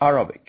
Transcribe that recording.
Arabic.